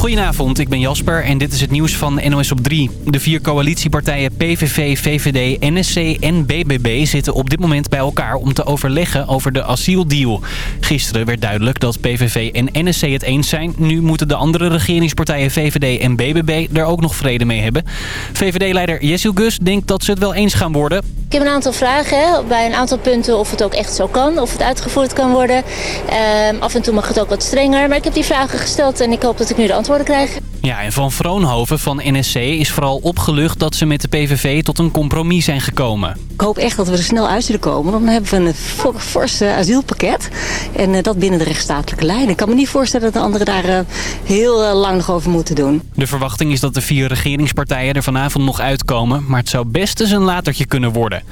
Goedenavond, ik ben Jasper en dit is het nieuws van NOS op 3. De vier coalitiepartijen PVV, VVD, NSC en BBB zitten op dit moment bij elkaar om te overleggen over de asieldeal. Gisteren werd duidelijk dat PVV en NSC het eens zijn. Nu moeten de andere regeringspartijen VVD en BBB er ook nog vrede mee hebben. VVD-leider Jessil Gus denkt dat ze het wel eens gaan worden. Ik heb een aantal vragen bij een aantal punten of het ook echt zo kan, of het uitgevoerd kan worden. Ehm, af en toe mag het ook wat strenger, maar ik heb die vragen gesteld en ik hoop dat ik nu de antwoorden krijg. Ja, en Van Vroonhoven van NSC is vooral opgelucht dat ze met de PVV tot een compromis zijn gekomen. Ik hoop echt dat we er snel uit zullen komen. Dan hebben we een fors asielpakket. En eh, dat binnen de rechtsstatelijke lijn. Ik kan me niet voorstellen dat de anderen daar eh, heel eh, lang nog over moeten doen. De verwachting is dat de vier regeringspartijen er vanavond nog uitkomen. Maar het zou best eens een latertje kunnen worden.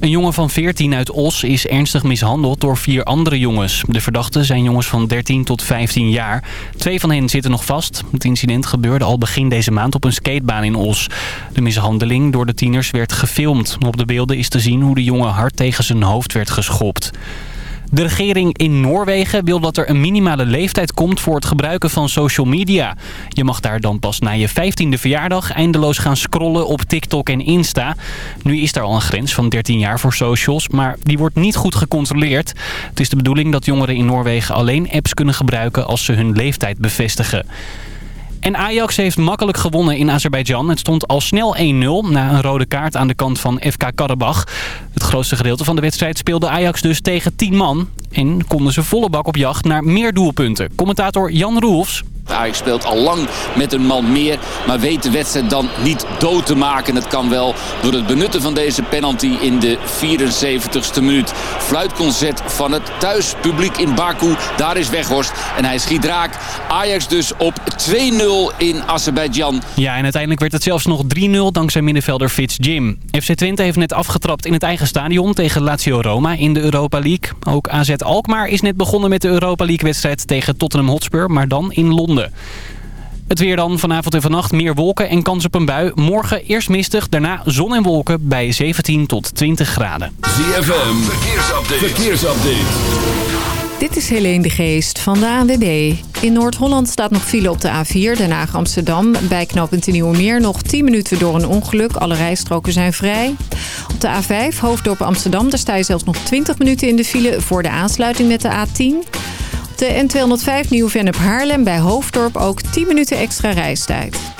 Een jongen van 14 uit Os is ernstig mishandeld door vier andere jongens. De verdachten zijn jongens van 13 tot 15 jaar. Twee van hen zitten nog vast. Het incident gebeurde al begin deze maand op een skatebaan in Os. De mishandeling door de tieners werd gefilmd. Op de beelden is te zien hoe de jongen hard tegen zijn hoofd werd geschopt. De regering in Noorwegen wil dat er een minimale leeftijd komt voor het gebruiken van social media. Je mag daar dan pas na je 15e verjaardag eindeloos gaan scrollen op TikTok en Insta. Nu is daar al een grens van 13 jaar voor socials, maar die wordt niet goed gecontroleerd. Het is de bedoeling dat jongeren in Noorwegen alleen apps kunnen gebruiken als ze hun leeftijd bevestigen. En Ajax heeft makkelijk gewonnen in Azerbeidzjan. Het stond al snel 1-0 na een rode kaart aan de kant van FK Karabach. Het grootste gedeelte van de wedstrijd speelde Ajax dus tegen 10 man. En konden ze volle bak op jacht naar meer doelpunten. Commentator Jan Roelfs. Ajax speelt al lang met een man meer, maar weet de wedstrijd dan niet dood te maken. Het kan wel door het benutten van deze penalty in de 74ste minuut. Fluitconcert van het thuispubliek in Baku. Daar is Weghorst en hij schiet raak. Ajax dus op 2-0 in Azerbeidzjan. Ja, en uiteindelijk werd het zelfs nog 3-0 dankzij middenvelder Fitz Jim. FC Twente heeft net afgetrapt in het eigen stadion tegen Lazio Roma in de Europa League. Ook AZ Alkmaar is net begonnen met de Europa League wedstrijd tegen Tottenham Hotspur, maar dan in Londen. Het weer dan vanavond en vannacht meer wolken en kans op een bui. Morgen eerst mistig, daarna zon en wolken bij 17 tot 20 graden. ZFM, verkeersupdate. verkeersupdate. Dit is Helene de Geest van de ANWB. In Noord-Holland staat nog file op de A4, Den Haag Amsterdam. Bij knooppunt Nieuwe Meer nog 10 minuten door een ongeluk. Alle rijstroken zijn vrij. Op de A5, Hoofddorp Amsterdam, daar sta je zelfs nog 20 minuten in de file... voor de aansluiting met de A10. De N205 Nieuw-Vennep Haarlem bij Hoofddorp ook 10 minuten extra reistijd.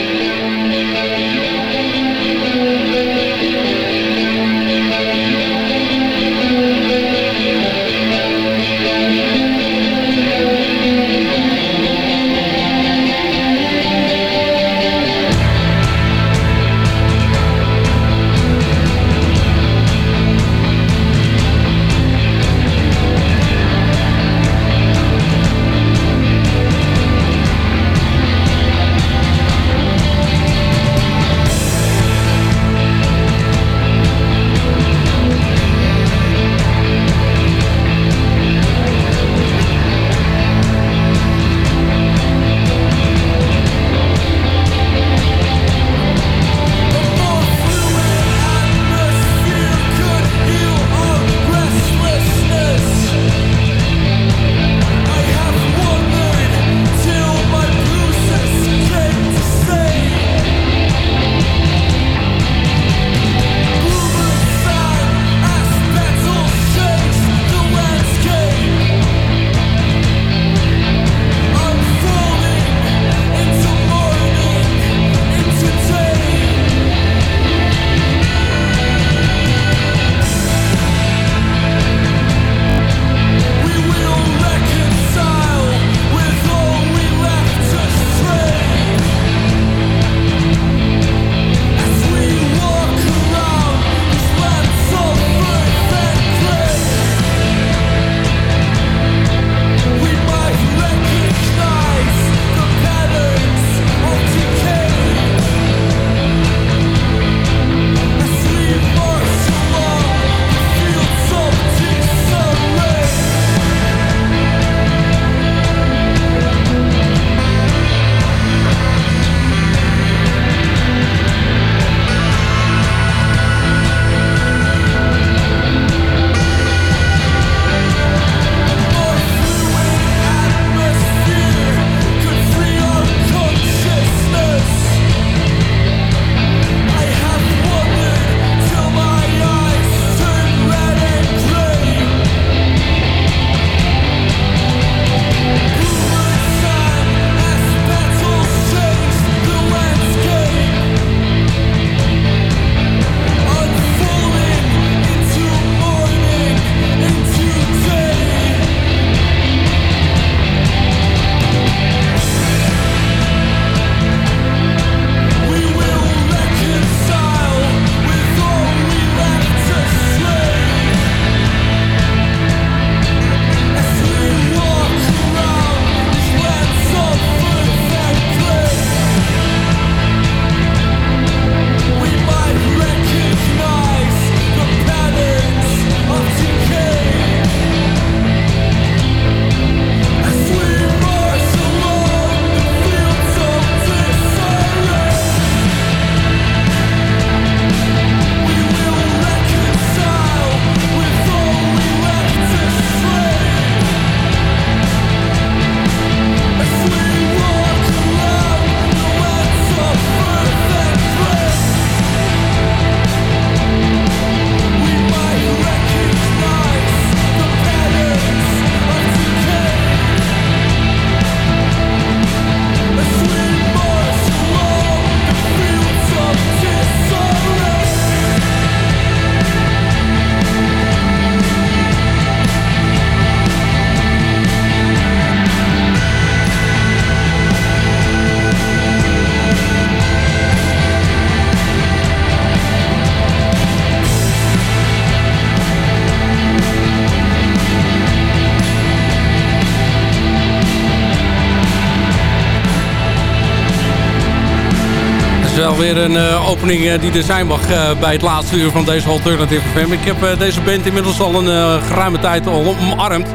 Wel weer een uh, opening uh, die er zijn mag uh, bij het laatste uur van deze Alternative FM. Ik heb deze band inmiddels al een geruime tijd al omarmd.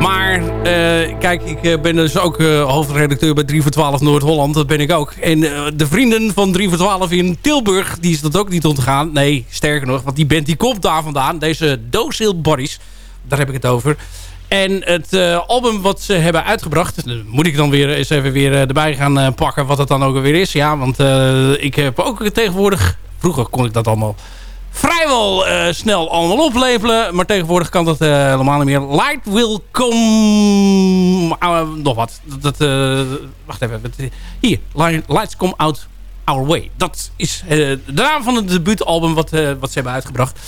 Maar kijk, ik ben dus ook hoofdredacteur bij 3 voor 12 Noord-Holland. Dat ben ik ook. En de vrienden van 3 voor 12 in Tilburg, die is dat ook niet ontgaan. Nee, sterker nog, want die band die komt daar vandaan. Deze Docile Bodies, daar heb ik het over. En het uh, album wat ze hebben uitgebracht... moet ik dan weer eens even weer uh, erbij gaan pakken wat het dan ook weer is. Ja, want ik heb ook tegenwoordig... Vroeger kon ik dat allemaal vrijwel snel allemaal oplepelen. Maar tegenwoordig kan dat helemaal niet meer. Light will come... nog wat. Dat, wacht even. Hier. Lights come out our way. Dat is de naam van het debuutalbum wat, wat ze hebben uitgebracht.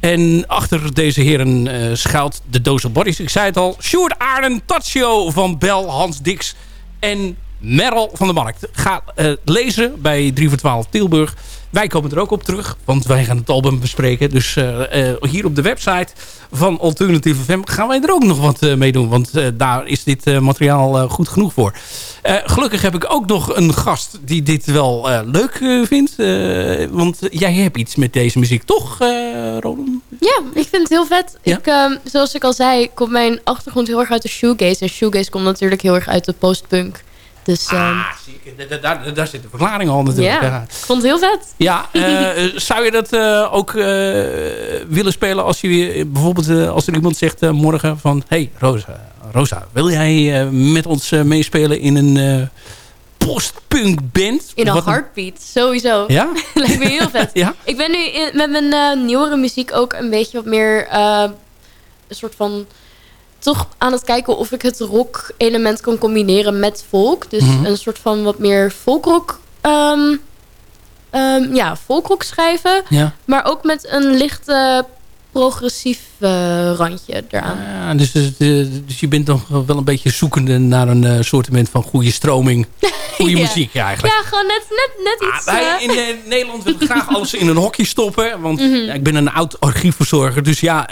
En achter deze heren uh, schuilt de Doze Bodies. Ik zei het al. Sjoerd Aarden, Taccio van Bel, Hans Dix en Merel van de Markt. Ga uh, lezen bij 3 voor 12 Tilburg. Wij komen er ook op terug, want wij gaan het album bespreken. Dus uh, uh, hier op de website van Alternative FM gaan wij er ook nog wat uh, mee doen. Want daar is dit materiaal goed genoeg voor. gelukkig heb ik ook nog een gast die dit wel leuk vindt. want jij hebt iets met deze muziek, toch Roland? Ja, ik vind het heel vet. Ja? Ik, ehm, zoals ik al zei, komt mijn achtergrond heel erg uit de shoegaze. En shoegaze komt natuurlijk heel erg uit de postpunk. Dus, ah, ehm, daar, daar, daar, zit de verklaring al natuurlijk. Ja, ik vond het heel vet. Ja, uh, zou je dat uh, ook uh, willen spelen als je bijvoorbeeld als er iemand zegt morgen van... hey, Rosa, Rosa, wil jij met ons meespelen in een postpunk band? In een heartbeat, sowieso. Ja? Lijkt me heel vet. ja? Ik ben nu in, met mijn nieuwere muziek ook een beetje wat meer... een soort van toch aan het kijken of ik het rock element kan combineren met folk. Dus mhm. een soort van wat meer folkrock... Um, um, ja, folkrock schrijven. Ja. Maar ook met een lichte progressief uh, randje eraan. Ja, dus, dus, dus, je bent nog wel een beetje zoekende naar een uh, soortement van goede stroming. Goede muziek eigenlijk. Ja, gewoon net, net, net ah, iets. Ah, wij in uh, Nederland willen graag alles in een hokje stoppen. Want mm -hmm. ja, ik ben een oud archiefverzorger. Dus ja,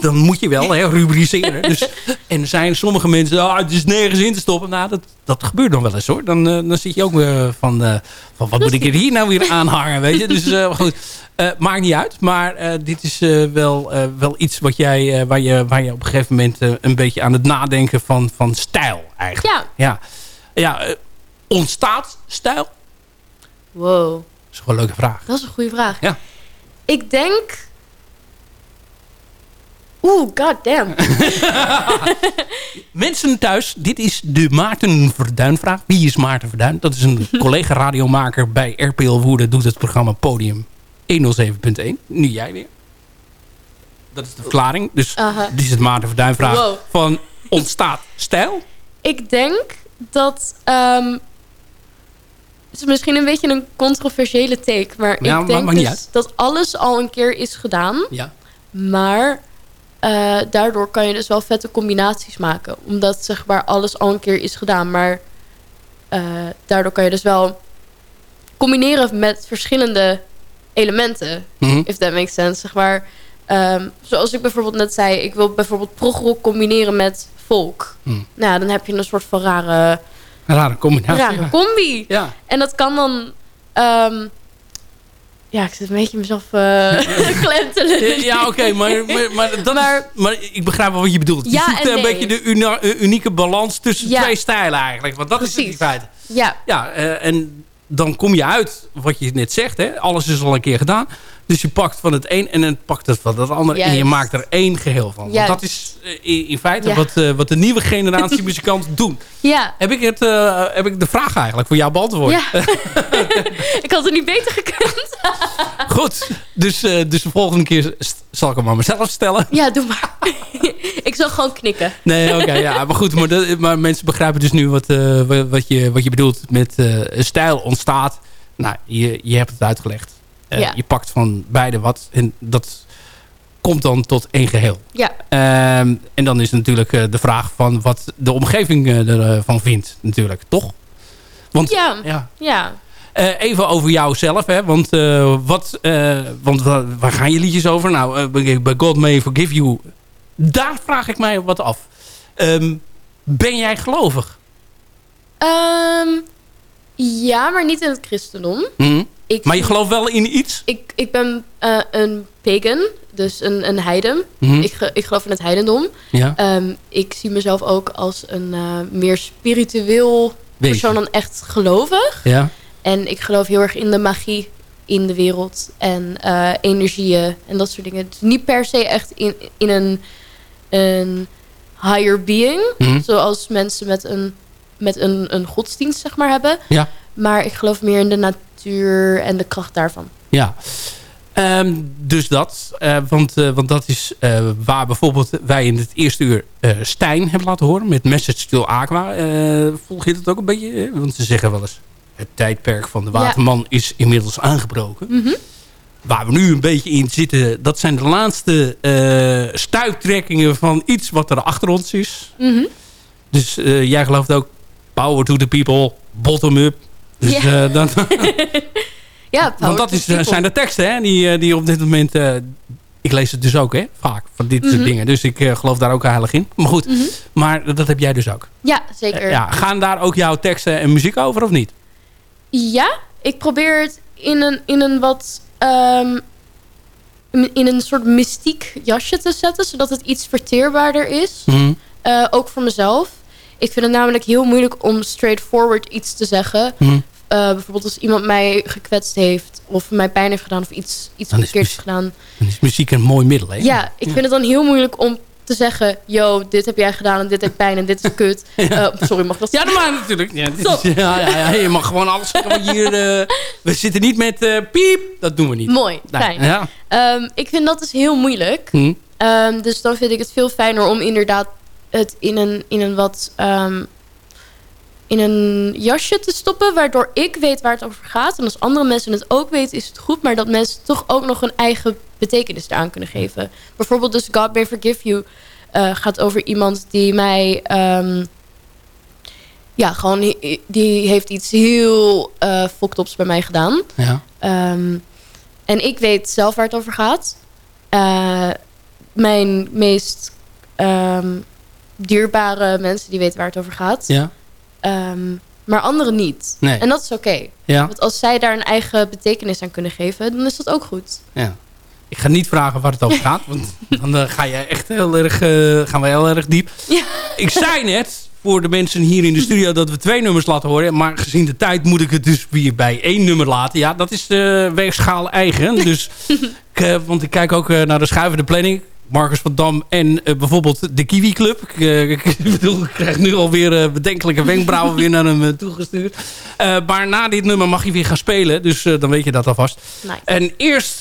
dan moet je wel hè, rubriceren. dus, en er zijn sommige mensen, ah, het is nergens in te stoppen. Nou, dat, dat gebeurt dan wel eens hoor. Dan, dan zit je ook weer van, van wat moet ik er hier nou weer aanhangen. Weet je? Dus goed. Uh, maakt niet uit, maar uh, dit is uh, wel, wel iets wat jij, waar, je, waar je op een gegeven moment een beetje aan het nadenken van, van stijl eigenlijk. Ja. Ja, ja ontstaat stijl? Wow. Dat is gewoon een leuke vraag. Dat is een goede vraag. Ja. Ik denk... Oeh, goddamn. Mensen thuis, dit is de Maarten Verduin vraag. Wie is Maarten Verduin? Dat is een collega radiomaker bij RPL Woerden. Doet het programma Podium 107.1. Nu jij weer. Dat is de verklaring. Dus uh dit is het Maarten Verduin-vraag wow. van ontstaat stijl? Ik denk dat... Um, het is misschien een beetje een controversiële take. Maar ik denk dus dat alles al een keer is gedaan. Ja. Maar uh, daardoor kan je dus wel vette combinaties maken. Omdat zeg maar alles al een keer is gedaan. Maar uh, daardoor kan je dus wel combineren met verschillende elementen. Mm If that makes sense. Zeg maar, um, zoals ik bijvoorbeeld net zei. Ik wil bijvoorbeeld progrock combineren met folk. Mm. Nou, dan heb je een soort van rare... Rare combinatie. Rare combi. Ja. En dat kan dan... Um, ja, ik zit een beetje mezelf uh, Ja, oké, maar, maar, maar, dat maar, is, maar ik begrijp wel wat je bedoelt. Je ja zoekt een beetje de uni unieke balans tussen ja. twee stijlen eigenlijk. Want dat Precies. is het in feite. Ja. Ja, uh, en dan kom je uit, wat je net zegt, hè? alles is al een keer gedaan. Dus je pakt van het een en dan pakt het van het ander. En je maakt er één geheel van. Want dat is eh, in, feite wat, uh, wat de nieuwe generatie muzikanten doen. Ja. Heb ik, het, uh, heb ik de vraag eigenlijk voor jou beantwoord? Ja. ik had het niet beter gekund. Goed. Dus, uh, dus de volgende keer zal ik hem maar mezelf stellen. Ja, doe maar. ik zal gewoon knikken. Nee, oké. Okay, ja, maar goed. Maar, maar, mensen begrijpen dus nu wat, wat, je, wat je bedoelt met stijl ontstaat. Nou, je, je hebt het uitgelegd. Ja. Je pakt van beide wat. En dat komt dan tot één geheel. Ja. Uh, en dan is natuurlijk uh, de vraag van wat de omgeving uh, ervan vindt. Natuurlijk, toch? Want, ja. ja. ja. even over jouzelf, hè? Want, wat, want waar gaan je liedjes over? Nou, bij God May Forgive You. Daar vraag ik mij wat af. Um, ben jij gelovig? Um, ja, maar niet in het christendom. Mm ik, Maar je gelooft wel in iets? ik, ik ben eh, een pagan, dus een, een heiden. Mhm. ik, ik geloof in het heidendom. Ja. Ehm, ik zie mezelf ook als een eh, meer spiritueel persoon dan echt gelovig. Ja. En ik geloof heel erg in de magie in de wereld. En eh, energieën en dat soort dingen. Dus niet per se echt in, in een, een higher being. Mhm. Zoals mensen met een, met een, een godsdienst zeg maar hebben. Ja. Maar ik geloof meer in de natuur en de kracht daarvan. Ja. Ehm, dus dat. Eh, want, eh, want dat is eh, waar bijvoorbeeld wij in het eerste uur Stijn hebben laten horen. Met Message to Aqua. Volg je dat ook een beetje? Want ze zeggen wel eens... Het tijdperk van de waterman is inmiddels aangebroken. Mhm. Waar we nu een beetje in zitten... Dat zijn de laatste stuiptrekkingen van iets wat er achter ons is. Mhm. Dus jij gelooft ook... Power to the people. Bottom up. Dus Ja. eh, dan, Ja, want dat is, people. zijn de teksten hè, die, eh, die op dit moment... eh, ik lees het dus ook, hè, vaak, van dit soort Mhm. dingen. Dus ik eh, geloof daar ook heilig in. Maar goed, Mhm. maar dat heb jij dus ook. Ja, zeker. Eh, ja, gaan daar ook jouw teksten en muziek over of niet? Ja, ik probeer het in een, in een wat... ehm, in een soort mystiek jasje te zetten. Zodat het iets verteerbaarder is. Mhm. Eh, ook voor mezelf. Ik vind het namelijk heel moeilijk om straightforward iets te zeggen. Eh, bijvoorbeeld als iemand mij gekwetst heeft. Of mij pijn heeft gedaan. Of iets, iets verkeerds gedaan. Dan is muziek een mooi middel, hè? Ja, ik vind het dan heel moeilijk om te zeggen... Yo, dit heb jij gedaan en dit heeft pijn en dit is kut. Eh, sorry, mag dat Ja, dat mag natuurlijk. Ja, is- ja, ja, ja, je mag gewoon alles zeggen hier... eh, we zitten niet met eh, piep. Dat doen we niet. Mooi, Nee, fijn. Ja. Ehm, ik vind dat dus heel moeilijk. Hm. Ehm, dus dan vind ik het veel fijner om inderdaad het in een, in een wat... ehm, in een jasje te stoppen, waardoor ik weet waar het over gaat. En als andere mensen het ook weten, is het goed. Maar dat mensen toch ook nog een eigen betekenis eraan kunnen geven. Bijvoorbeeld dus God May Forgive You eh, gaat over iemand die mij... ehm, ja, gewoon, die heeft iets heel uh, foktops bij mij gedaan. Ja. Ehm, en ik weet zelf waar het over gaat. Uh, mijn meest ehm, dierbare mensen, die weten waar het over gaat. Ja. Um, maar anderen niet. Nee. En dat is oké. Okay. Ja. Want als zij daar een eigen betekenis aan kunnen geven, dan is dat ook goed. Ja. Ik ga niet vragen waar het over gaat, want dan uh, ga je echt heel erg, uh, gaan we heel erg diep. Ja. Ik zei net voor de mensen hier in de studio dat we twee nummers laten horen. Maar gezien de tijd moet ik het dus weer bij één nummer laten. Ja, dat is de weegschaal eigen. Dus, ik, uh, want ik kijk ook naar de schuivende planning. Marcus van Dam en uh, bijvoorbeeld de Kiwi Club. Ik, uh, ik, bedoel, ik krijg nu alweer uh, bedenkelijke wenkbrauwen weer naar hem toegestuurd. maar na dit nummer mag je weer gaan spelen. Dus dan weet je dat alvast. Nice. En eerst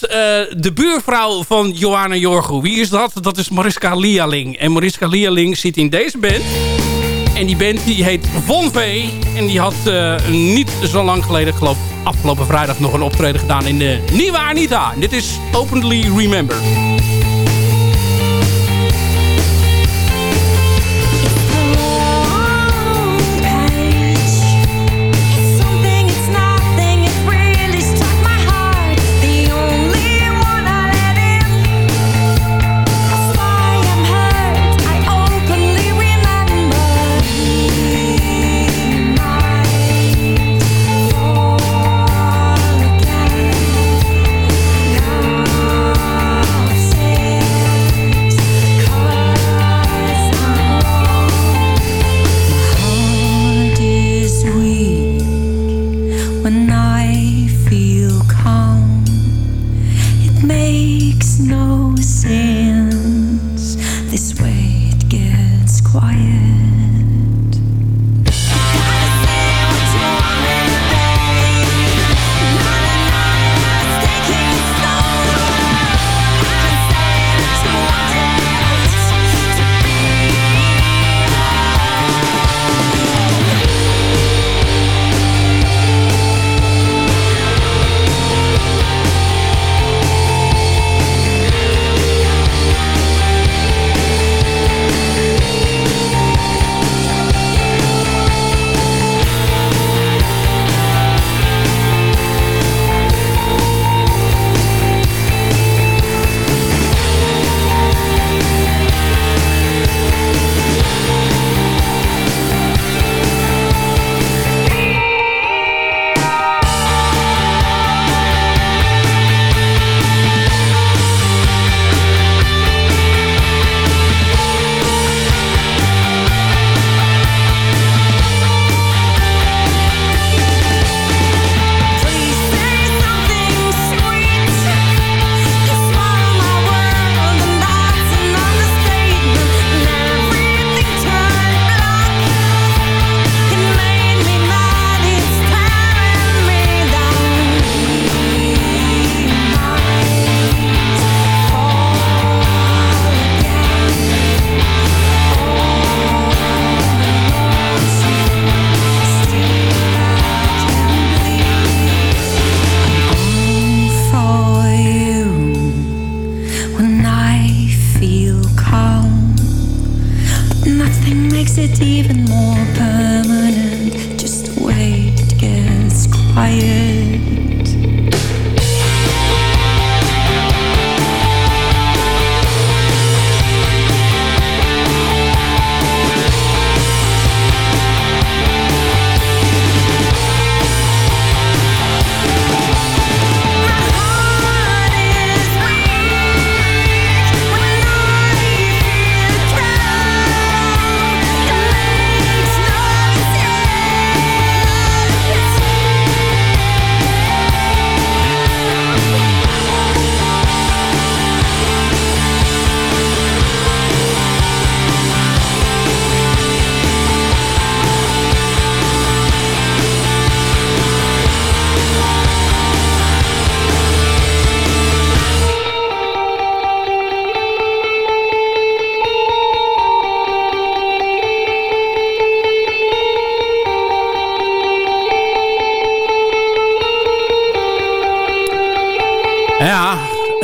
de buurvrouw van Johanna Jorgo. Wie is dat? Dat is Mariska Lialing. En Mariska Lialing zit in deze band. En die band die heet Von V. En die had niet zo lang geleden, geloof afgelopen vrijdag nog een optreden gedaan in de Nieuwe Anita. En dit is Openly Remember.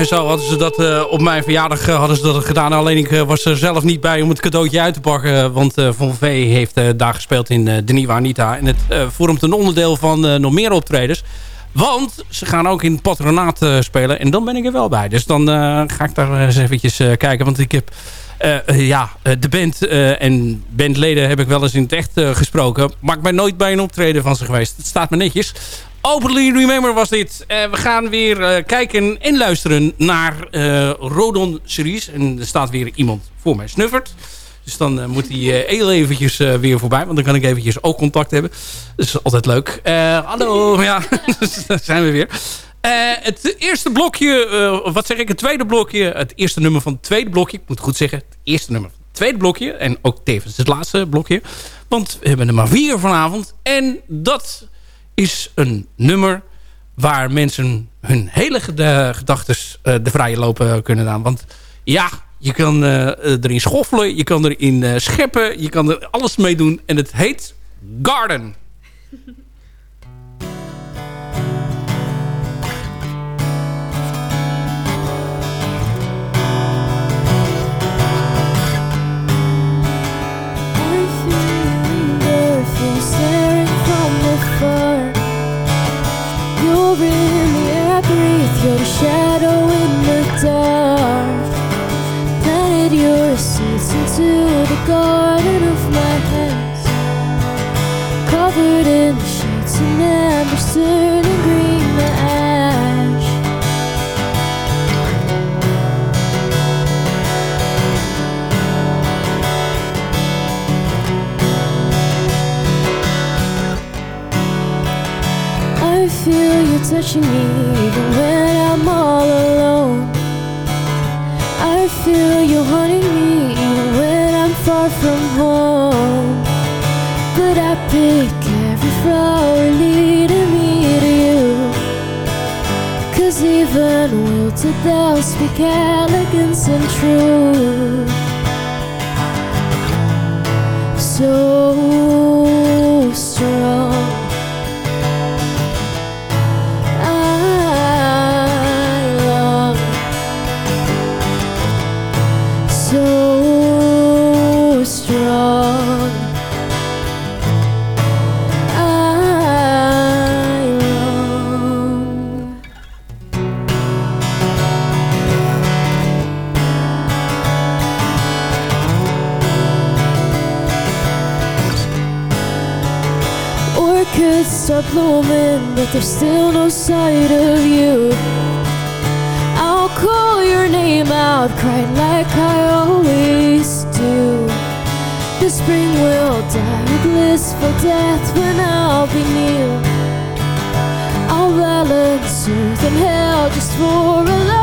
En zo hadden ze dat uh, op mijn verjaardag uh, hadden ze dat gedaan. Alleen ik uh, was er zelf niet bij om het cadeautje uit te pakken. Want Von V heeft daar gespeeld in De Nieuwe Anita. En het vormt een onderdeel van nog meer optredens. Want ze gaan ook in patronaat spelen. En dan ben ik er wel bij. Dus dan ga ik daar eens eventjes kijken. Want ik heb... ja, de band en bandleden heb ik wel eens in het echt gesproken. Maar ik ben nooit bij een optreden van ze geweest. Het staat me netjes. Openly Remember was dit. Uh, we gaan weer uh, kijken en luisteren naar uh, Rodon series. En er staat weer iemand voor mij snuffert. Dus dan moet hij heel eventjes weer voorbij. Want dan kan ik eventjes ook contact hebben. Dat is altijd leuk. hallo, ja, daar zijn we weer. het eerste blokje, wat zeg ik, het tweede blokje. Het eerste nummer van het tweede blokje. Ik moet goed zeggen, het eerste nummer van het tweede blokje. En ook tevens het laatste blokje. Want we hebben er maar vier vanavond. En dat is een nummer waar mensen hun hele gedachten uh, de vrije lopen kunnen aan. Want ja, je kan uh, erin schoffelen, je kan erin uh, scheppen, je kan er alles mee doen. En het heet Garden. I'll be near. I'll balance earth and hell just for a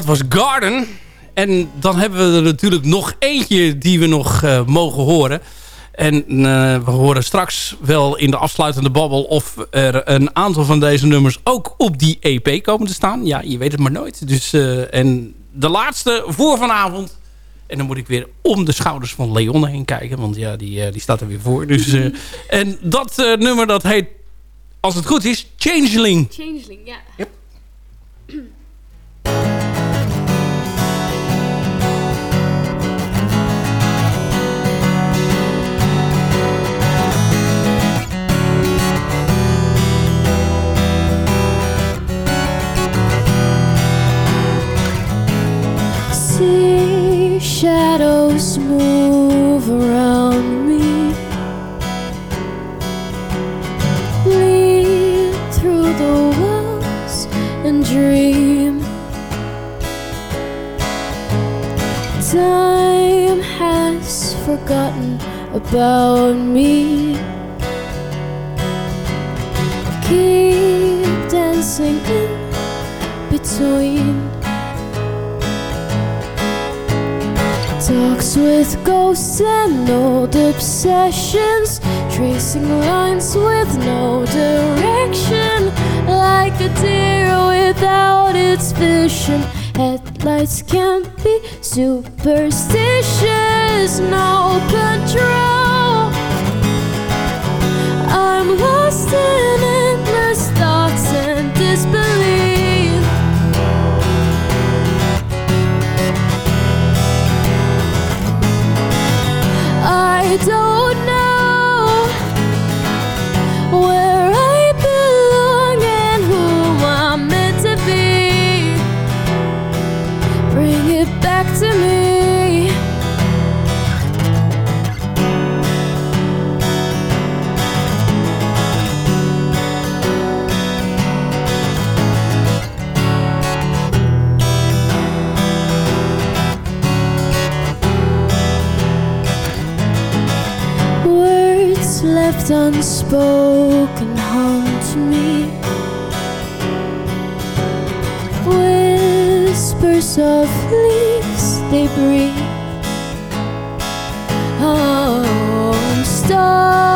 Dat was Garden. En dan hebben we er natuurlijk nog eentje die we nog eh, mogen horen. En eh, we horen straks wel in de afsluitende babbel... of er een aantal van deze nummers ook op die EP komen te staan. Ja, je weet het maar nooit. Dus, eh, en de laatste voor vanavond En dan moet ik weer om de schouders van Leon heen kijken. Want ja, die, die staat er weer voor. Dus, uh, en dat uh, nummer dat heet, als het goed is, Changeling. Changeling, ja. Yep. shadows move around me. Lead through the walls and dream. Time has forgotten about me. Keep dancing in between Talks with ghosts and old obsessions Tracing lines with no direction. Like a deer without its vision Headlights can't be superstitious. No control. I'm lost in don't unspoken haunt me. Whispers of leaves they breathe. Oh, starlit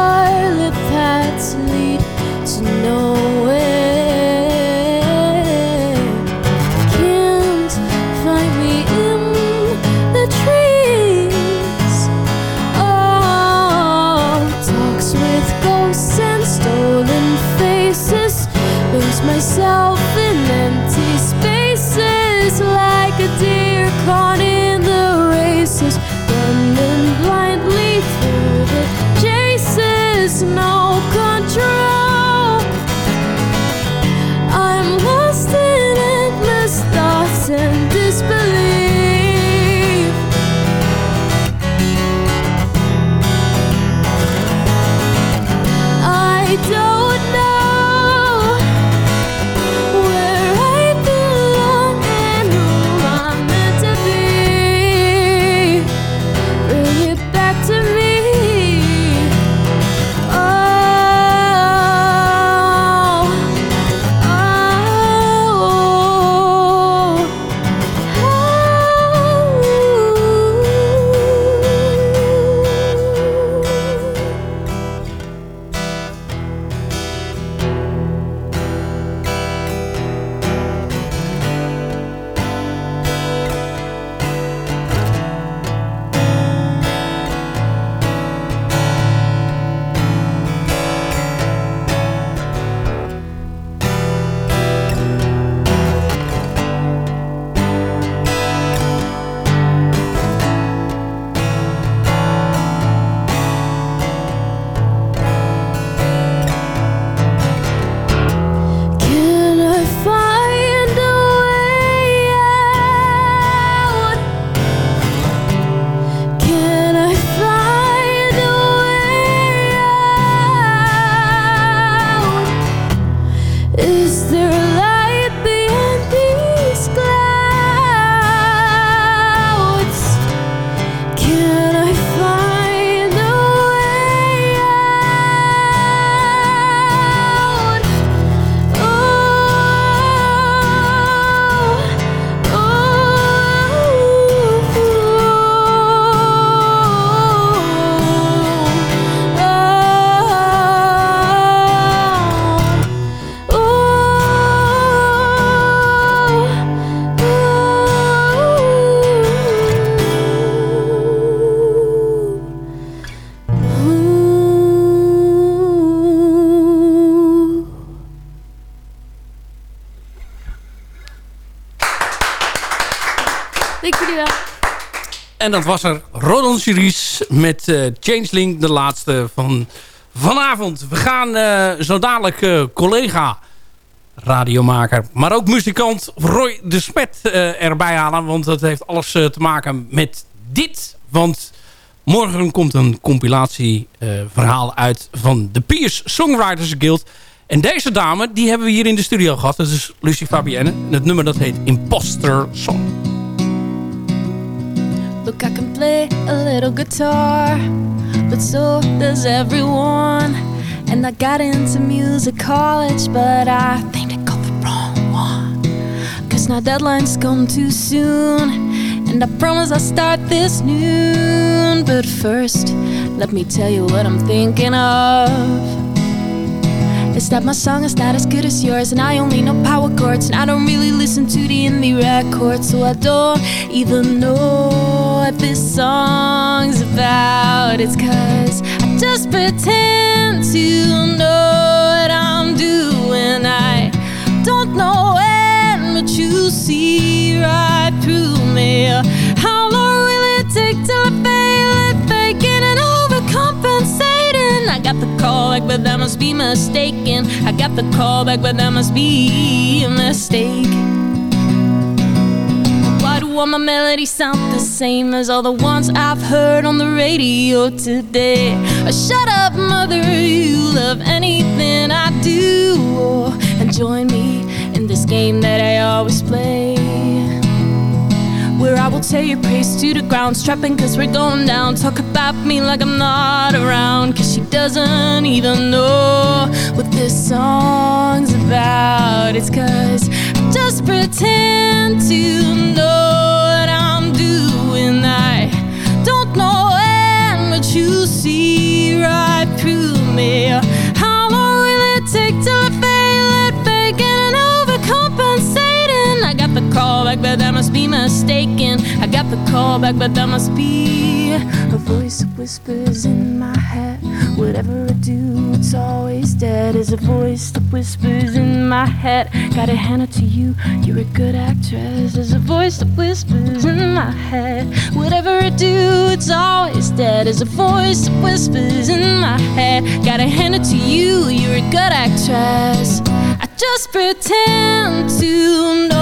En dat was er Roland Juries met uh, Changeling, de laatste van vanavond. We gaan uh, zo dadelijk uh, collega radiomaker, maar ook muzikant Roy de Smet erbij halen. Want dat heeft alles te maken met dit. Want morgen komt een compilatieverhaal uit van de Piers Songwriters Guild. En deze dame, die hebben we hier in de studio gehad. Dat is Lucie Fabienne. En het nummer dat heet Imposter Song. Look, I can play a little guitar, but so does everyone. And I got into music college, but I think I got the wrong one. Cause now deadlines come too soon, and I promise I'll start this noon. But first, let me tell you what I'm thinking of. Is that my song is not as good as yours And I only know power chords And I don't really listen to the indie records So I don't even know what this song's about. It's cause I just pretend to know what I'm doing. I don't know when But you see right through me. How long will it take got the call back but that must be mistaken. I got the call back but that must be a mistake. Why do all my melodies sound the same as all the ones I've heard on the radio today? Oh, shut up mother, you love anything I do. Oh, And join me in this game that I always play where I will tear your praise to the ground. Strapping cause we're going down. Talk about me like I'm not around. Cause she doesn't even know What this song's about. It's cause I just pretend to know what I'm doing. I don't know when But you see right through me but that must be mistaken. I got the call back but that must be A voice that whispers in my head. Whatever I do it's always dead. Is a voice that whispers in my head. Gotta hand it to you, you're a good actress. There's a voice that whispers in my head. Whatever I do it's always dead. Is a voice that whispers in my head. Gotta hand it to you, you're a good actress. I just pretend to know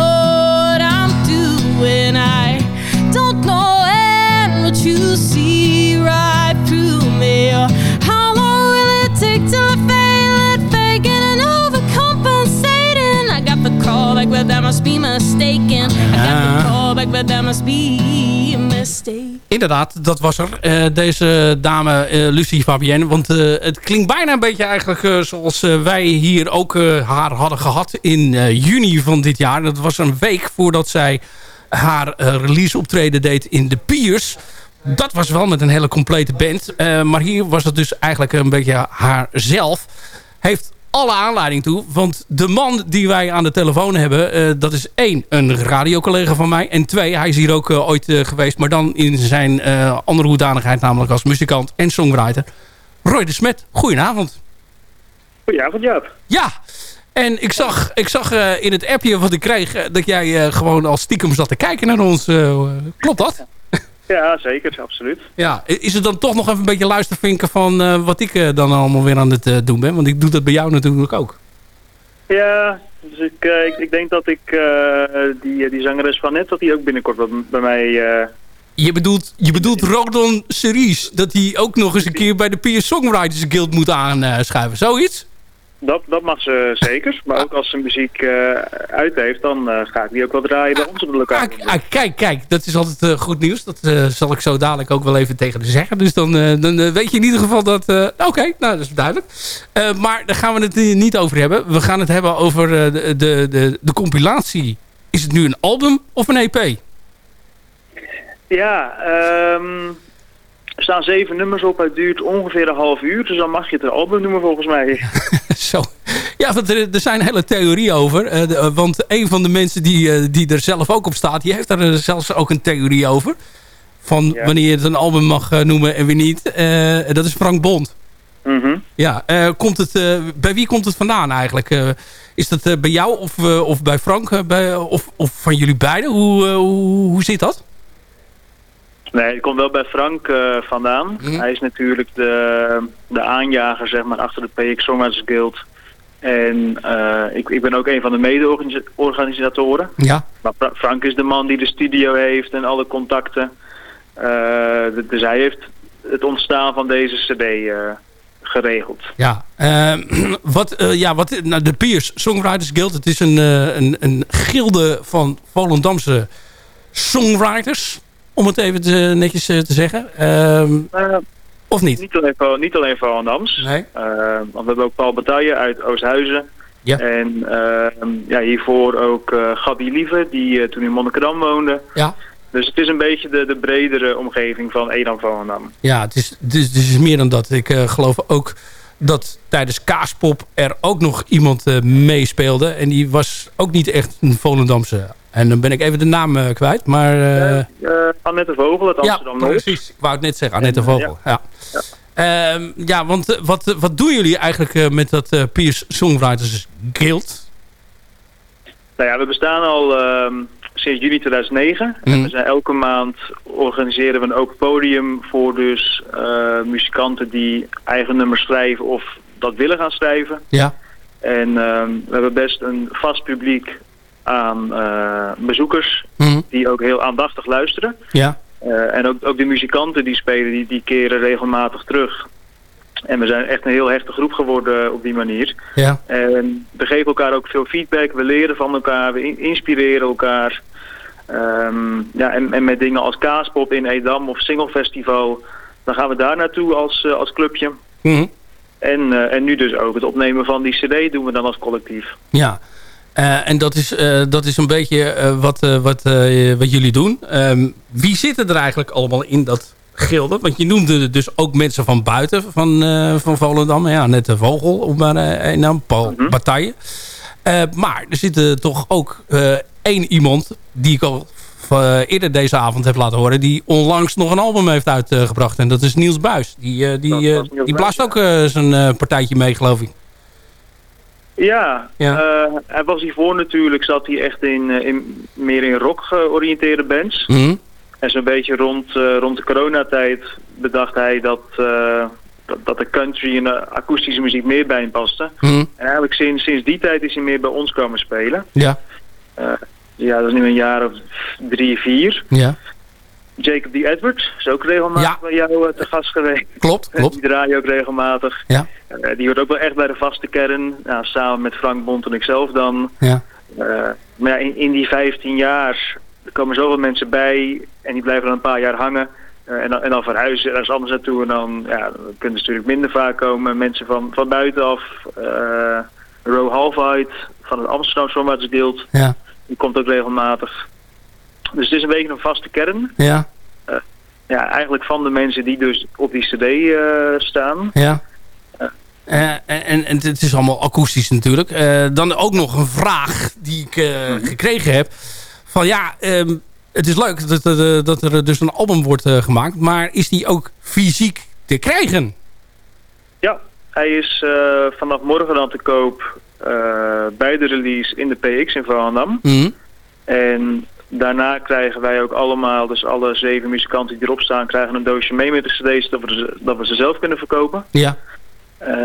must be mistaken I got the call back but that must be a mistake Inderdaad, dat was er. Uh, deze dame uh, Lucie Fabienne. Want uh, het klinkt bijna een beetje eigenlijk zoals wij hier ook haar hadden gehad in juni van dit jaar. Dat was een week voordat zij haar release optreden deed in de Piers. Dat was wel met een hele complete band. maar hier was het dus eigenlijk een beetje haar zelf. Heeft alle aanleiding toe. Want de man die wij aan de telefoon hebben... Uh, dat is één, een radiocollega van mij. En twee, hij is hier ook uh, ooit uh, geweest... maar dan in zijn andere hoedanigheid... namelijk als muzikant en songwriter. Roy de Smet, goedenavond. Goedenavond, Jaap. Ja, en ik zag, ik zag in het appje wat ik kreeg... dat jij gewoon als stiekem zat te kijken naar ons. klopt dat? Ja, zeker. Absoluut. Ja, is het dan toch nog even een beetje luistervinken van uh, wat ik uh, dan allemaal weer aan het uh, doen ben? Want ik doe dat bij jou natuurlijk ook. Ja, dus ik, ik, ik, denk dat ik die, die zangeres van net, dat die ook binnenkort wat bij mij... Je bedoelt, je bedoelt Rodon Series, dat hij ook nog eens een keer bij de Peer Songwriters Guild moet aanschuiven. Zoiets? Dat, dat mag ze zeker. Maar ook als ze muziek uh, uit heeft, dan uh, ga ik die ook wel draaien bij ons op de lokaal. Ah, ah, kijk, kijk, dat is altijd uh, goed nieuws. Dat zal ik zo dadelijk ook wel even tegen zeggen. Dus dan, dan weet je in ieder geval dat... Oké, okay, nou, dat is duidelijk. maar daar gaan we het niet over hebben. We gaan het hebben over de, de, de, de compilatie. Is het nu een album of een EP? Ja, um, er staan zeven nummers op. Het duurt ongeveer een half uur. Dus dan mag je het een album noemen volgens mij. Zo. Ja, want er, er zijn hele theorieën over. Uh, want een van de mensen die, uh, die er zelf ook op staat... die heeft daar zelfs ook een theorie over. Van ja. wanneer je het een album mag uh, noemen en wie niet. dat is Frank Bond. Mm -hmm. Ja, komt het, bij wie komt het vandaan eigenlijk? is dat bij jou of, of bij Frank? bij, of, of van jullie beiden? Hoe, hoe, hoe zit dat? Nee, het komt wel bij Frank eh, vandaan. Mhm. Hij is natuurlijk de, de aanjager zeg maar, achter de PX Songwriters Guild. En eh, ik, ik ben ook een van de mede-organisatoren. Ja. Maar Fra- Frank is de man die de studio heeft en alle contacten. Eh, dus hij heeft het ontstaan van deze cd geregeld. Ja, eh, wat, ja wat, nou, de Piers Songwriters Guild. Het is een, een, een gilde van Volendamse songwriters. Om het even te, netjes eh, te zeggen. Ehm, Eh, of niet? Niet alleen van, niet alleen. Nee. Eh, want we hebben ook Paul Bataille uit Oosthuizen. Ja. En eh, ja, hiervoor ook eh Gabi Lieve, die eh, toen in Monnikendam woonde. Ja. Dus het is een beetje de, de bredere omgeving van Edam Volendam. Ja, het is, het is, het is meer dan dat. Ik eh, geloof ook dat tijdens Kaaspop er ook nog iemand eh, meespeelde. En die was ook niet echt een Volendamse. En dan ben ik even de naam eh, kwijt. Maar eh, Eh, Annette Vogel uit ja, Amsterdam Noord. precies. Ik wou het net zeggen. Annette En, Vogel. Ja. Ja. ja, want eh, wat, wat doen jullie eigenlijk met dat Piers Songwriters Guild? Nou ja, we bestaan al ehm, sinds juni 2009. En Mhm. we zijn elke maand organiseren we een open podium voor dus muzikanten die eigen nummers schrijven of dat willen gaan schrijven. Ja. En ehm, we hebben best een vast publiek aan eh, bezoekers Mhm. die ook heel aandachtig luisteren. Ja. Eh, en ook, ook de muzikanten die spelen, die, die keren regelmatig terug. En we zijn echt een heel hechte groep geworden op die manier. Ja. En we geven elkaar ook veel feedback, we leren van elkaar, we in- inspireren elkaar. Ehm, ja, en, en met dingen als Kaaspop in Edam of Single Festival, dan gaan we daar naartoe als, eh, als clubje. Mhm. En, en nu dus ook het opnemen van die cd doen we dan als collectief. Ja, Eh, en dat is, eh, dat is een beetje eh, wat, wat, wat jullie doen. Ehm, wie zitten er eigenlijk allemaal in dat gilde? Want je noemde dus ook mensen van buiten van, van Volendam. Ja, net de Vogel, op maar een naam, Paul Bataille. Eh, maar er zit toch ook één iemand die ik al eerder deze avond heb laten horen... die onlangs nog een album heeft uitgebracht. En dat is Niels Buis. Die, die, die blaast ook zijn partijtje mee, geloof ik. Ja, Ja. eh, hij was hiervoor natuurlijk, zat hij echt in, eh, in meer in rock georiënteerde bands. Mhm. En zo'n beetje rond, eh, rond de coronatijd bedacht hij dat, dat, dat de country en de akoestische muziek meer bij hem paste. Mhm. En eigenlijk sinds, sinds die tijd is hij meer bij ons komen spelen. Ja, ja, dat is nu een jaar of drie, vier. ja. Jacob D. Edwards is ook regelmatig Ja. bij jou eh, te gast geweest. klopt, klopt. Die draai je ook regelmatig. Ja. Eh, die hoort ook wel echt bij de vaste kern. Nou, samen met Frank Bont en ikzelf dan. Ja. Eh, maar ja, in, in die 15 jaar er komen zoveel mensen bij en die blijven dan een paar jaar hangen. En, dan, en dan verhuizen ergens anders naartoe en dan, ja, dan kunnen ze natuurlijk minder vaak komen. Mensen van, van buitenaf, Ro Halfheid van het Amsterdam Songwriters Guild, Ja. die komt ook regelmatig. Dus het is een beetje een vaste kern. Ja, Ja, eigenlijk van de mensen die dus op die cd eh, staan. ja. Eh, en, en het is allemaal akoestisch natuurlijk. Eh, dan ook nog een vraag die ik eh, gekregen heb. Van ja, ehm, het is leuk dat, dat, dat er dus een album wordt eh, gemaakt. Maar is die ook fysiek te krijgen? Ja, hij is eh, vanaf morgen dan te koop eh, bij de release in de PX in Volendam. Mhm. En daarna krijgen wij ook allemaal, dus alle zeven muzikanten die erop staan, krijgen een doosje mee met de cd's dat we ze, dat we ze zelf kunnen verkopen. Ja, Eh,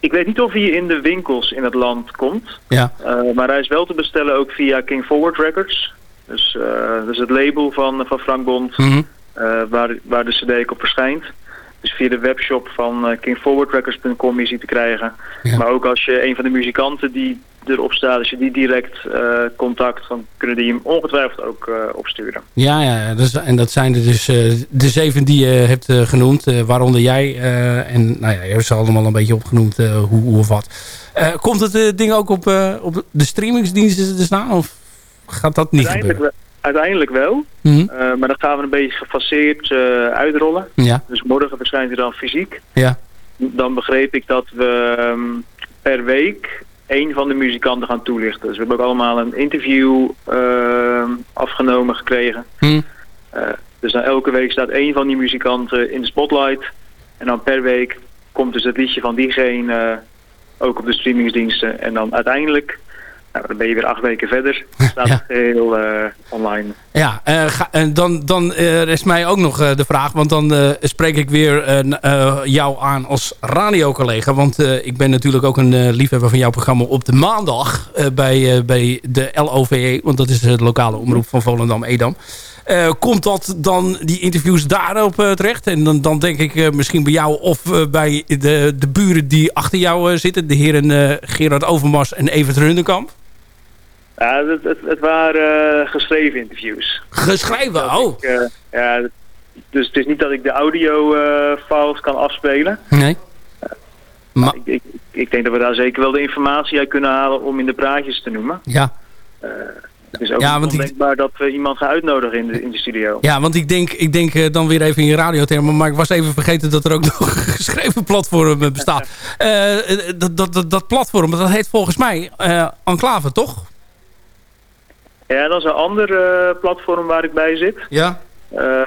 ik weet niet of hij in de winkels in het land komt, ja, eh, maar hij is wel te bestellen ook via King Forward Records. Dus dat is het label van, van Frank Bond, Mhm. eh, waar, waar de cd op verschijnt. Dus via de webshop van kingforwardrecords.com is hij te krijgen. Ja. Maar ook als je een van de muzikanten die erop staat, als je die direct eh, contact, dan kunnen die hem ongetwijfeld ook eh, opsturen. ja, ja en dat zijn er dus eh, de zeven die je hebt genoemd. waaronder jij. en nou ja, je hebt ze allemaal een beetje opgenoemd hoe, hoe of wat. Komt het ding ook op, op de streamingsdiensten te staan? Of gaat dat niet Uiteindelijk, gebeuren? wel- uiteindelijk wel, Mhm. maar dan gaan we een beetje gefaseerd uitrollen. Ja, Dus morgen verschijnt hij dan fysiek. ja, Dan begreep ik dat we ehm, per week één van de muzikanten gaan toelichten. Dus we hebben ook allemaal een interview ehm, afgenomen gekregen. Mhm. Eh, dus dan elke week staat één van die muzikanten in de spotlight. En dan per week komt dus het liedje van diegene eh, ook op de streamingsdiensten. En dan uiteindelijk Nou, dan ben je weer acht weken verder. Staat het heel uh, online. Ja, uh, ga, en dan, dan uh, rest mij ook nog de vraag. Want dan spreek ik weer jou aan als radiocollega. Want ik ben natuurlijk ook een liefhebber van jouw programma op de maandag. bij, bij de LOVE. Want dat is de lokale omroep van Volendam-Edam. Komt dat dan, die interviews daarop terecht? En dan, dan denk ik misschien bij jou of bij de, de buren die achter jou zitten. De heren Gerard Overmars en Evert Rundenkamp. Ja, het, het, het waren uh, geschreven interviews. Geschreven? Oh. Ik, uh, ja, dus het is niet dat ik de audio-files uh, kan afspelen. Nee. Maar ik, ik, ik, denk dat we daar zeker wel de informatie uit kunnen halen om in de praatjes te noemen. Ja. Het is ook ja, want ondenkbaar ik... dat we iemand gaan uitnodigen in de, in de studio. Ja, want ik denk, ik denk dan weer even in je radiothermen, maar ik was even vergeten dat er ook nog een geschreven platform bestaat. dat, dat, dat, dat platform, dat heet volgens mij Enclave, toch? Ja, dat is een ander platform waar ik bij zit. Ja. Uh,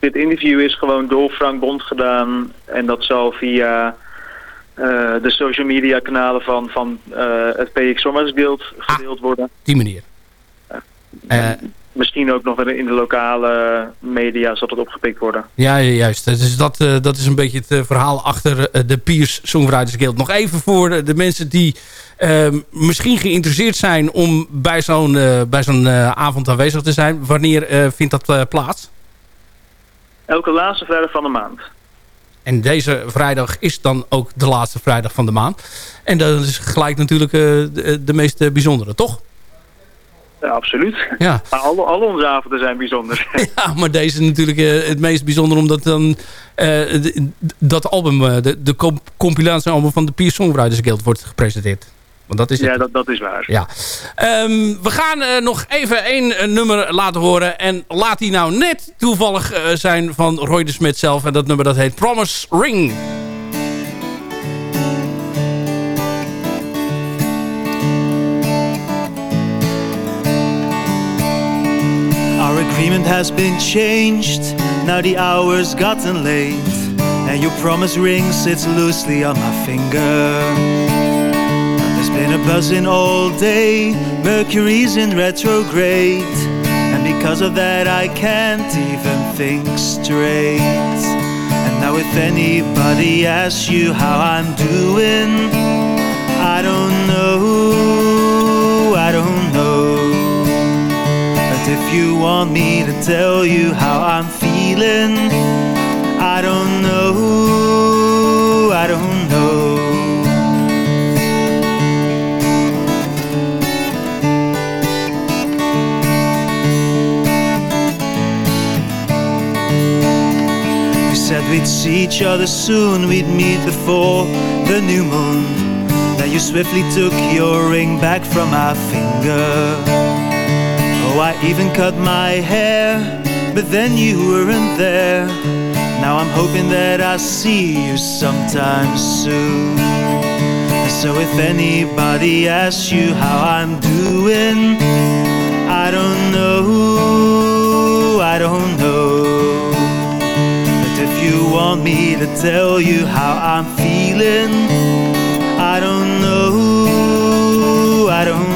dit interview is gewoon door Frank Bond gedaan. En dat zal via de social media kanalen van, van het PX Sommers Guild gedeeld ah, worden. die manier. Misschien ook nog in de lokale media zal het opgepikt worden. Ja, juist. Dus dat, dat is een beetje het verhaal achter de Piers Songwriters Guild. Nog even voor de mensen die uh, misschien geïnteresseerd zijn om bij zo'n uh, bij zo'n uh, avond aanwezig te zijn. Wanneer vindt dat plaats? Elke laatste vrijdag van de maand. En deze vrijdag is dan ook de laatste vrijdag van de maand. En dat is gelijk natuurlijk de, de, meest bijzondere, toch? Ja, absoluut. Ja. Maar alle, alle onze avonden zijn bijzonder. ja, maar deze is natuurlijk het meest bijzonder omdat dan dat album, de, de compilatiealbum van de Peer Songwriters Guild wordt gepresenteerd. Want dat is het. Ja, dat, dat is waar. Ja. Um, we gaan uh, nog even één uh, nummer laten horen. En laat die nou net toevallig uh, zijn van Roy de Smet zelf. En dat nummer dat heet Promise Ring. Our agreement has been changed. Now the hour's gotten late. And your promise ring sits loosely on my finger. Been a buzzing all day, Mercury's in retrograde. And because of that, I can't even think straight. And now, if anybody asks you how I'm doing, I don't know, I don't know. But if you want me to tell you how I'm feeling, I don't know, I don't said we'd see each other soon, we'd meet before the new moon. Then you swiftly took your ring back from my finger. Oh, I even cut my hair, but then you weren't there. Now I'm hoping that I see you sometime soon. So if anybody asks you how I'm doing, I don't know, I don't know want me to tell you how I'm feeling? I don't know, I don't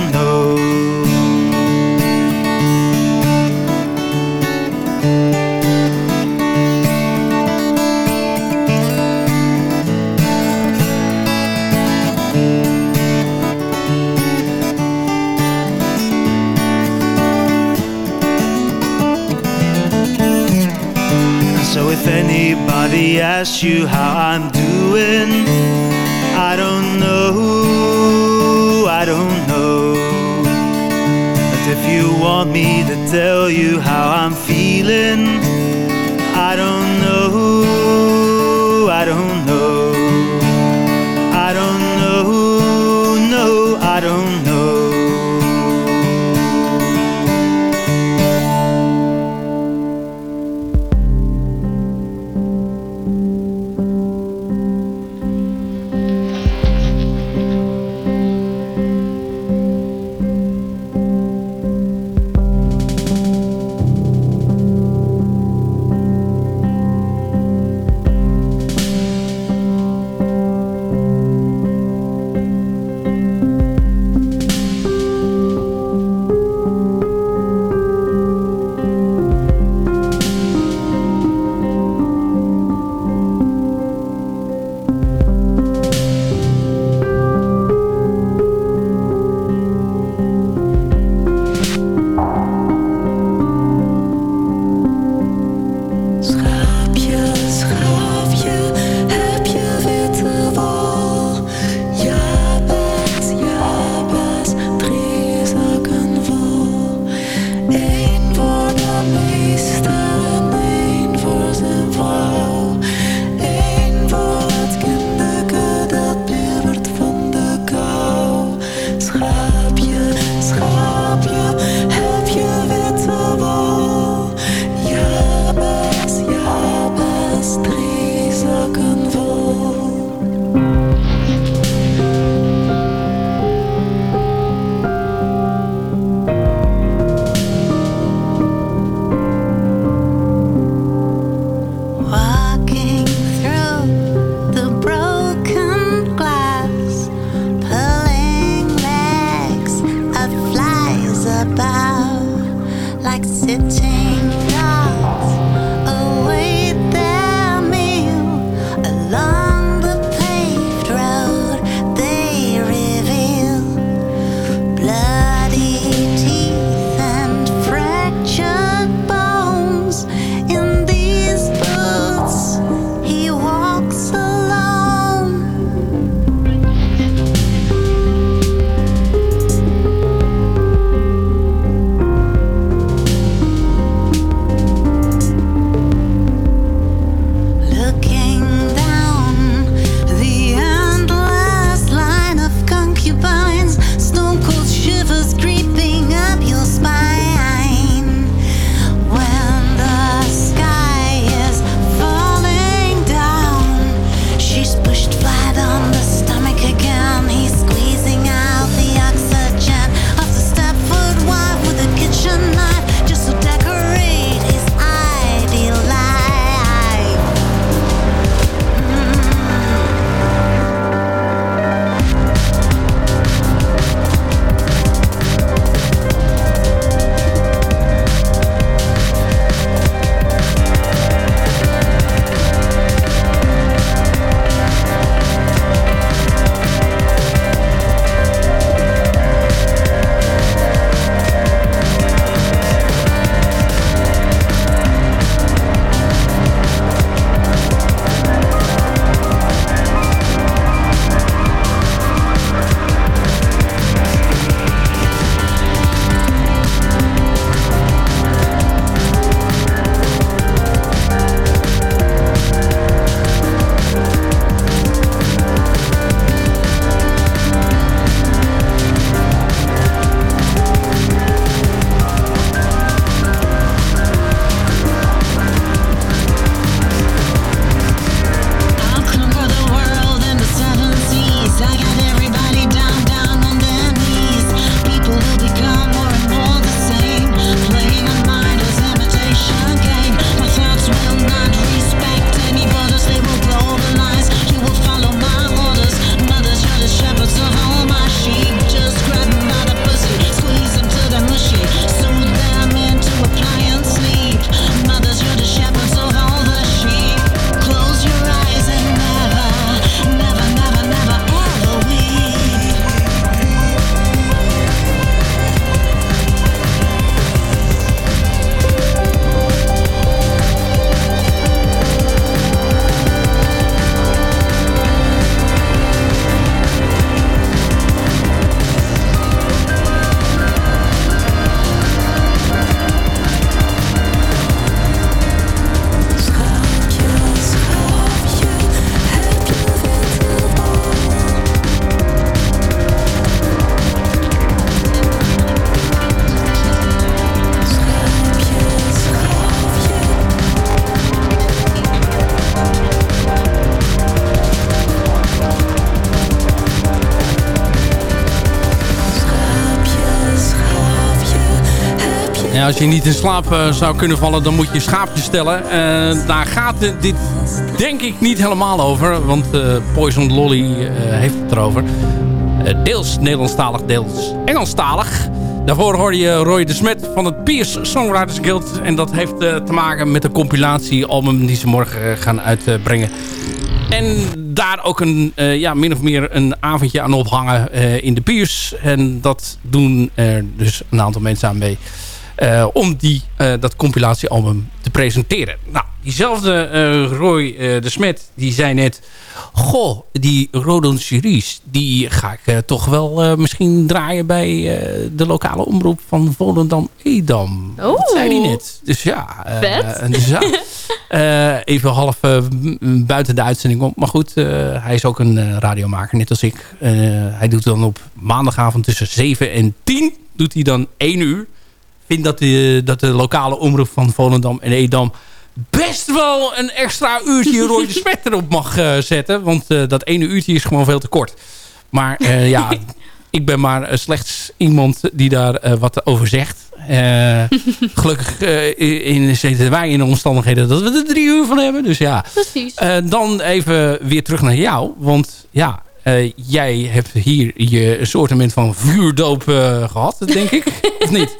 anybody asks you how I'm doing, I don't know, I don't know. But if you want me to tell you how I'm feeling, als je niet in slaap eh, zou kunnen vallen, dan moet je schaapjes stellen. Uh, daar gaat dit denk ik niet helemaal over. Want uh, Poison Lolly heeft het erover. deels Nederlandstalig, deels Engelstalig. Daarvoor hoorde je Roy de Smet van het Pierce Songwriters Guild. En dat heeft te maken met de compilatiealbum die ze morgen gaan uitbrengen. En daar ook een, ja, min of meer een avondje aan ophangen in de Piers. En dat doen er dus een aantal mensen aan mee. Uh, om die, uh, dat compilatiealbum te presenteren. Nou, diezelfde uh, Roy de Smet, die zei net... Goh, die Rodon Series, die ga ik toch wel misschien draaien bij de lokale omroep van Volendam-Edam. Oh. Dat zei hij net. Dus ja. Dus ja even half buiten de uitzending om. Maar goed, hij is ook een radiomaker, net als ik. hij doet dan op maandagavond tussen 7 en 10, doet hij dan 1 uur vind dat de, dat de lokale omroep van Volendam en Edam best wel een extra uurtje Roy de Smet erop mag uh, zetten. Want uh, dat ene uurtje is gewoon veel te kort. Maar uh, ja, ik ben maar slechts iemand die daar wat over zegt. gelukkig in, zitten wij in de omstandigheden dat we er drie uur van hebben. Dus ja, Precies. dan even weer terug naar jou. Want ja, jij hebt hier je soortement van vuurdoop gehad, denk ik. of niet?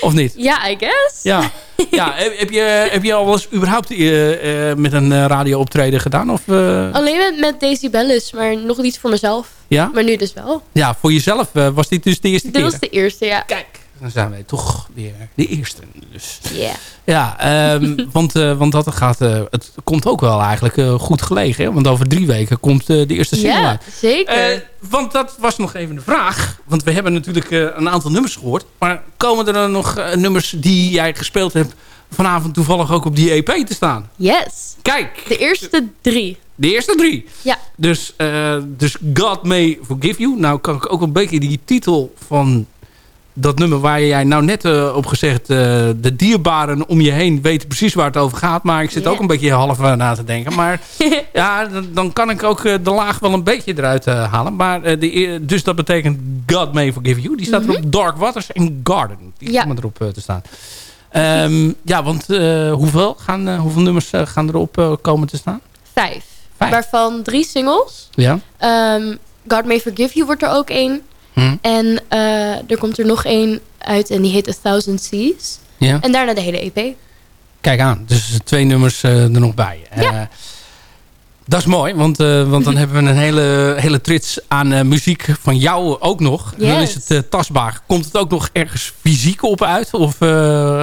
Of niet? Ja, I guess. Ja, ja heb, je, heb je al eens überhaupt uh, uh, met een uh, radio optreden gedaan? Of, Alleen met, met Daisy Bellis, maar nog niet voor mezelf. Ja? Maar nu dus wel. Ja, voor jezelf was dit dus de eerste dit keer? Dit was de eerste, ja. Kijk, dan zijn wij toch weer de eerste. Dus. Yeah. Ja, um, want, want dat gaat, het komt ook wel eigenlijk goed gelegen. Hè? Want over drie weken komt de eerste single ja, zeker. want dat was nog even de vraag. Want we hebben natuurlijk een aantal nummers gehoord. Maar komen er dan nog nummers die jij gespeeld hebt... vanavond toevallig ook op die EP te staan? Yes. Kijk. De eerste drie. De eerste drie? Ja. Dus, dus God May Forgive You. Nou kan ik ook een beetje die titel van dat nummer waar jij nou net uh, op gezegd... Uh, de dierbaren om je heen weten precies waar het over gaat. Maar ik zit ook een beetje half uh, na te denken. Maar ja, dan, dan kan ik ook de laag wel een beetje eruit halen. Maar, de, dus dat betekent God May Forgive You. Die staat er op Dark Waters en Garden. Die Ja. komen erop te staan. Um, ja, want hoeveel, gaan, hoeveel nummers gaan erop komen te staan? Vijf. Vijf. Waarvan drie singles. Ja. Um, God May Forgive You wordt er ook één. Hm. En uh, er komt er nog één uit en die heet A Thousand Seas. Ja. En daarna de hele EP. Kijk aan, dus twee nummers uh, er nog bij. Ja. Uh, dat is mooi, want, want dan hebben we een hele, hele trits aan muziek van jou ook nog. Yes. Dan is het tastbaar. Komt het ook nog ergens fysiek op uit? Of,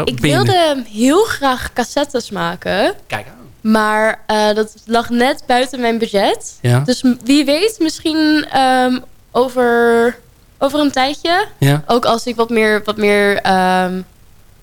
Ik wilde heel graag cassettes maken. Kijk aan. Maar dat lag net buiten mijn budget. Ja. Dus wie weet, misschien um, over, over een tijdje. Ja. Ook als ik wat meer, wat meer um,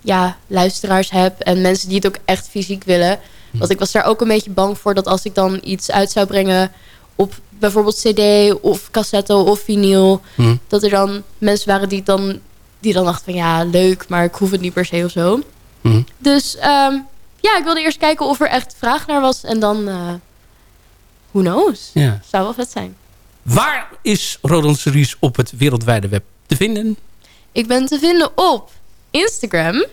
ja, luisteraars heb. En mensen die het ook echt fysiek willen. Hm. Want ik was daar ook een beetje bang voor dat als ik dan iets uit zou brengen op bijvoorbeeld cd of cassette of vinyl. Hm. Dat er dan mensen waren die dan, die dan dachten van ja, leuk, maar ik hoef het niet per se of zo. Hm. Dus um, ja, ik wilde eerst kijken of er echt vraag naar was. En dan, uh, who knows? Ja. Zou wel vet zijn. Waar is Rodon Series op het wereldwijde web te vinden? Ik ben te vinden op Instagram,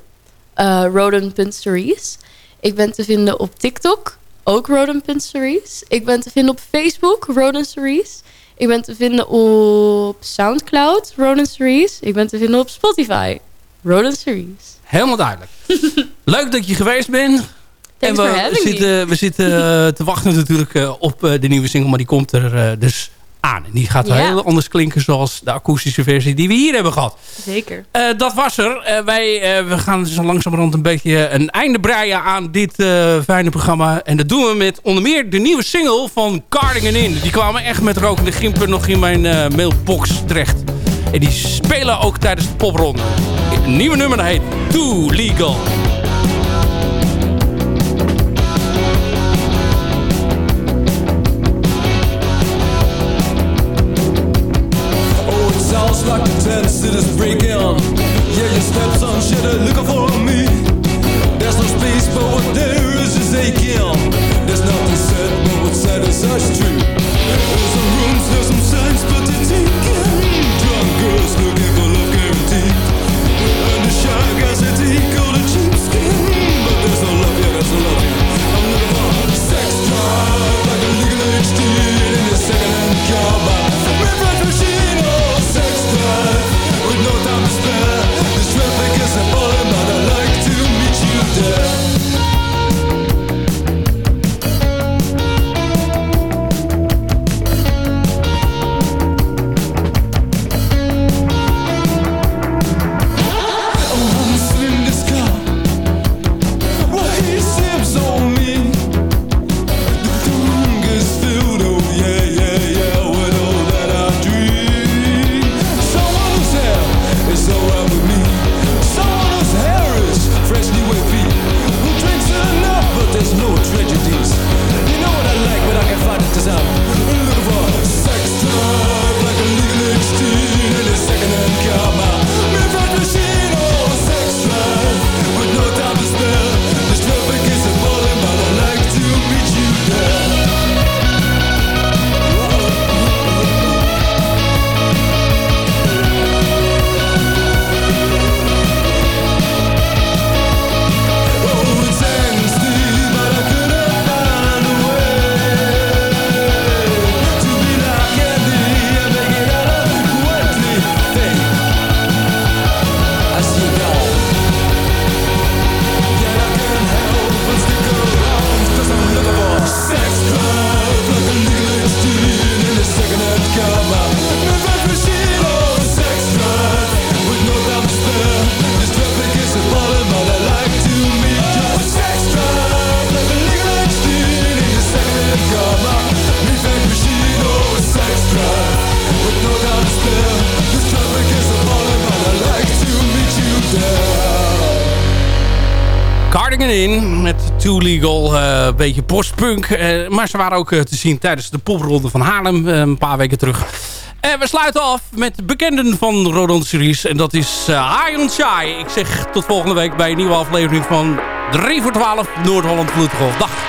uh, rodon.series. Ik ben te vinden op TikTok, ook rodon.series. Ik ben te vinden op Facebook, Rodon Series. Ik ben te vinden op Soundcloud, Rodon Series. Ik ben te vinden op Spotify, Rodon Series. Helemaal duidelijk. Leuk dat je geweest bent. Thanks en we zitten, we zitten uh, te wachten natuurlijk uh, op de nieuwe single. Maar die komt er dus aan. En die gaat Ja. heel anders klinken zoals de akoestische versie die we hier hebben gehad. Zeker. Uh, dat was er. Uh, wij uh, we gaan zo langzamerhand een beetje een einde breien aan dit fijne programma. En dat doen we met onder meer de nieuwe single van Cardigan In. Die kwamen echt met rokende gimpen nog in mijn mailbox terecht. En die spelen ook tijdens de popronde. Een nieuwe nummer dat heet Too Legal. to this break in. Yeah, your stepson shit uh, looking for Cardigan in met Too Legal, eh, een beetje postpunk. Uh, maar ze waren ook eh, te zien tijdens de popronde van Haarlem een paar weken terug. En we sluiten af met bekenden van Rodon Series. En dat is High on Shy. Ik zeg tot volgende week bij een nieuwe aflevering van 3 voor 12 Noord-Holland Vloedgolf. Dag!